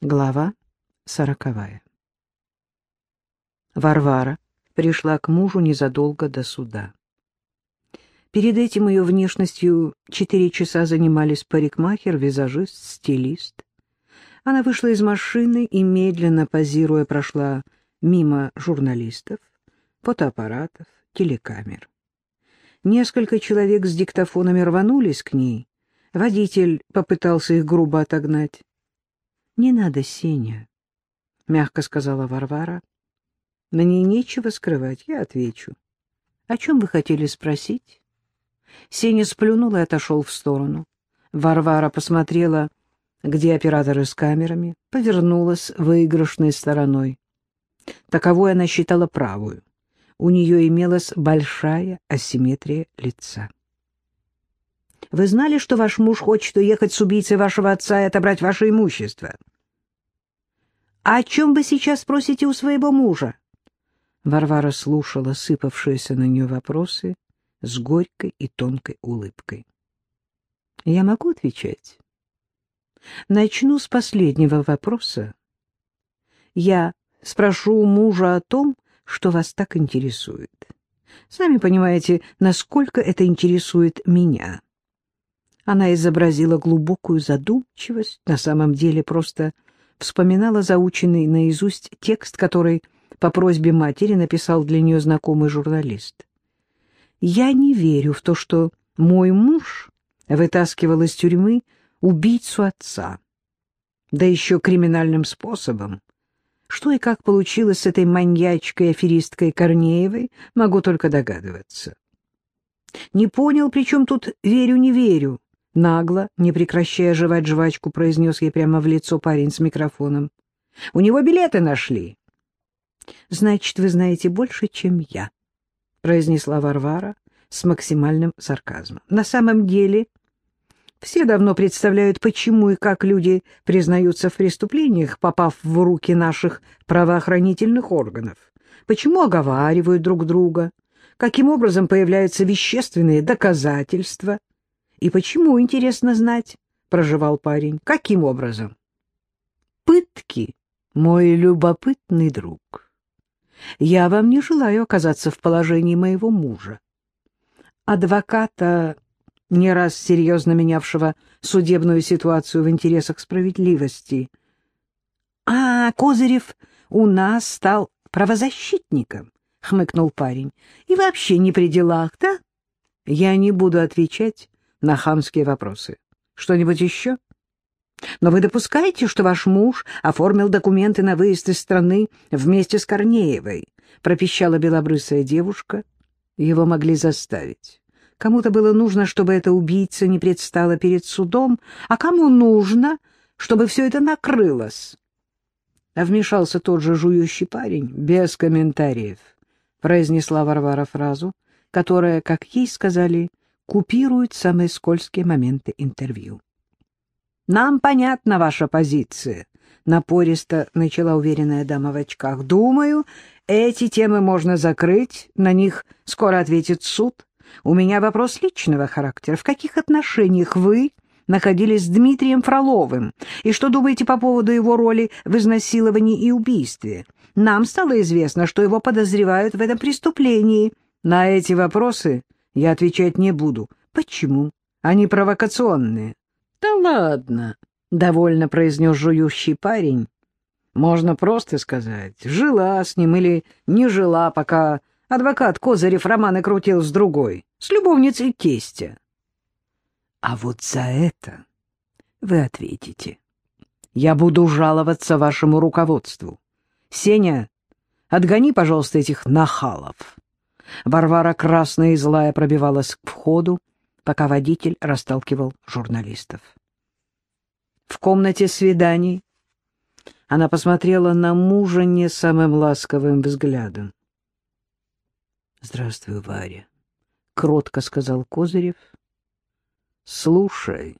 Глава сороковая Варвара пришла к мужу незадолго до суда. Перед этим ее внешностью четыре часа занимались парикмахер, визажист, стилист. Она вышла из машины и, медленно позируя, прошла мимо журналистов, фотоаппаратов, телекамер. Несколько человек с диктофонами рванулись к ней. Водитель попытался их грубо отогнать. — Не надо, Сеня, — мягко сказала Варвара. — Мне нечего скрывать, я отвечу. — О чем вы хотели спросить? Сеня сплюнул и отошел в сторону. Варвара посмотрела, где операторы с камерами, повернулась выигрышной стороной. Таковой она считала правую. У нее имелась большая асимметрия лица. «Вы знали, что ваш муж хочет уехать с убийцей вашего отца и отобрать ваше имущество?» «А о чем вы сейчас спросите у своего мужа?» Варвара слушала сыпавшиеся на нее вопросы с горькой и тонкой улыбкой. «Я могу отвечать?» Начну с последнего вопроса. Я спрошу у мужа о том, что вас так интересует. Сами понимаете, насколько это интересует меня. Она изобразила глубокую задумчивость, на самом деле просто вспоминала заученный наизусть текст, который по просьбе матери написал для нее знакомый журналист. «Я не верю в то, что мой муж вытаскивал из тюрьмы убийцу отца, да еще криминальным способом. Что и как получилось с этой маньячкой-аферисткой Корнеевой, могу только догадываться. «Не понял, при чем тут верю-не верю?» Нагло, не прекращая жевать жвачку, произнес ей прямо в лицо парень с микрофоном. «У него билеты нашли». «Значит, вы знаете больше, чем я», — произнесла Варвара с максимальным сарказмом. «На самом деле все давно представляют, почему и как люди признаются в преступлениях, попав в руки наших правоохранительных органов, почему оговаривают друг друга, каким образом появляются вещественные доказательства. И почему, интересно знать, — проживал парень, — каким образом? Пытки, мой любопытный друг. Я вам не желаю оказаться в положении моего мужа. Адвоката не раз серьезно менявшего судебную ситуацию в интересах справедливости. — А, Козырев у нас стал правозащитником, — хмыкнул парень, — и вообще не при делах, да? Я не буду отвечать на хамские вопросы. Что-нибудь еще? Но вы допускаете, что ваш муж оформил документы на выезд из страны вместе с Корнеевой? — пропищала белобрысая девушка. Его могли заставить. Кому-то было нужно, чтобы эта убийца не предстала перед судом, а кому нужно, чтобы все это накрылось. А вмешался тот же жующий парень, без комментариев, произнесла Варвара фразу, которая, как ей сказали, купирует самые скользкие моменты интервью. «Нам понятна ваша позиция», — напористо начала уверенная дама в очках. «Думаю, эти темы можно закрыть, на них скоро ответит суд». У меня вопрос личного характера. В каких отношениях вы находились с Дмитрием Фроловым? И что думаете по поводу его роли в изнасиловании и убийстве? Нам стало известно, что его подозревают в этом преступлении. На эти вопросы я отвечать не буду. Почему? Они провокационные. Да ладно, — довольно произнес жующий парень. Можно просто сказать, жила с ним или не жила, пока Адвокат Козырев романы крутил с другой, с любовницей тестя. А вот за это вы ответите. Я буду жаловаться вашему руководству. Сеня, отгони, пожалуйста, этих нахалов. Варвара красная и злая пробивалась к входу, пока водитель расталкивал журналистов. В комнате свиданий она посмотрела на мужа не самым ласковым взглядом. — Здравствуй, Варя, — кротко сказал Козырев. — Слушай.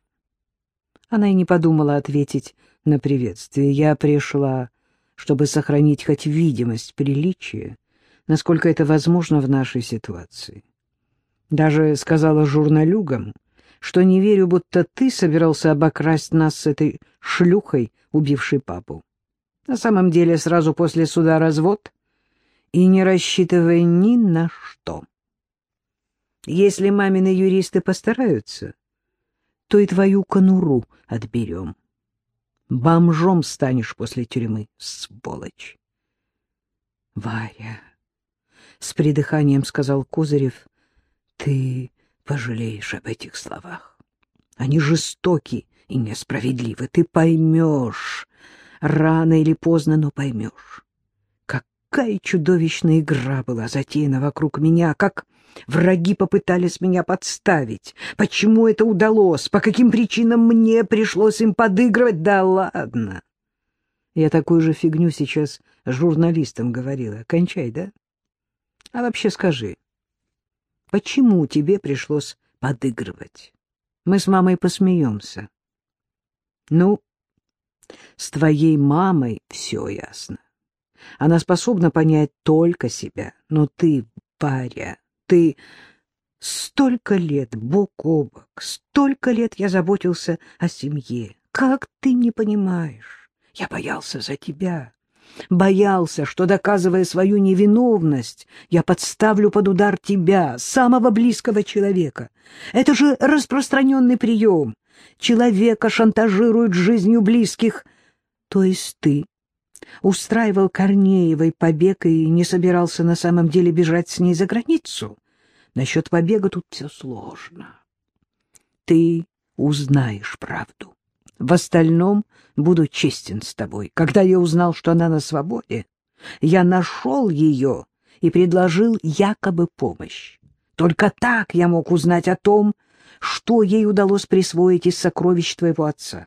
Она и не подумала ответить на приветствие. Я пришла, чтобы сохранить хоть видимость приличия, насколько это возможно в нашей ситуации. Даже сказала журналюгам, что не верю, будто ты собирался обокрасть нас с этой шлюхой, убившей папу. На самом деле сразу после суда развод и не рассчитывай ни на что. Если мамины юристы постараются, то и твою конуру отберем. Бомжом станешь после тюрьмы, сволочь. Варя, — с придыханием сказал Козырев, — ты пожалеешь об этих словах. Они жестоки и несправедливы. Ты поймешь, рано или поздно, но поймешь. Какая чудовищная игра была затеяна вокруг меня, как враги попытались меня подставить. Почему это удалось, по каким причинам мне пришлось им подыгрывать, да ладно. Я такую же фигню сейчас журналистам говорила. Кончай, да? А вообще скажи, почему тебе пришлось подыгрывать? Мы с мамой посмеемся. Ну, с твоей мамой все ясно. Она способна понять только себя. Но ты, паря, ты... Столько лет бок о бок, столько лет я заботился о семье. Как ты не понимаешь? Я боялся за тебя. Боялся, что, доказывая свою невиновность, я подставлю под удар тебя, самого близкого человека. Это же распространенный прием. Человека шантажируют жизнью близких. То есть ты устраивал Корнеевой побег и не собирался на самом деле бежать с ней за границу? Насчет побега тут все сложно. Ты узнаешь правду. В остальном буду честен с тобой. Когда я узнал, что она на свободе, я нашел ее и предложил якобы помощь. Только так я мог узнать о том, что ей удалось присвоить из сокровищ твоего отца.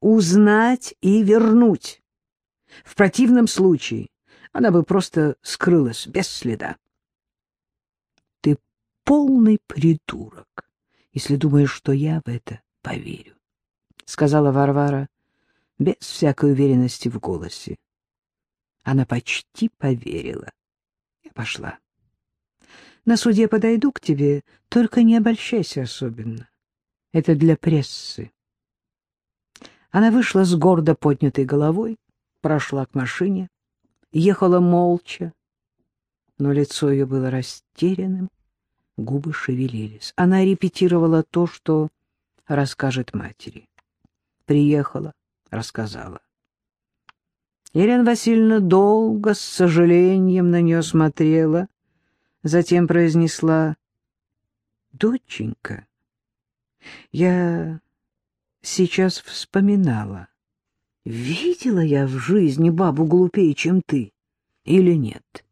Узнать и вернуть. В противном случае она бы просто скрылась без следа. Ты полный придурок, если думаешь, что я в это поверю сказала Варвара без всякой уверенности в голосе. Она почти поверила. Я пошла. На суде подойду к тебе, только не обольщайся особенно. Это для прессы. Она вышла с гордо поднятой головой, прошла к машине, ехала молча, но лицо ее было растерянным, губы шевелились. Она репетировала то, что расскажет матери приехала, рассказала. Елена Васильевна долго, с сожалением на нее смотрела, затем произнесла, «Доченька, я сейчас вспоминала, видела я в жизни бабу глупее, чем ты, или нет?»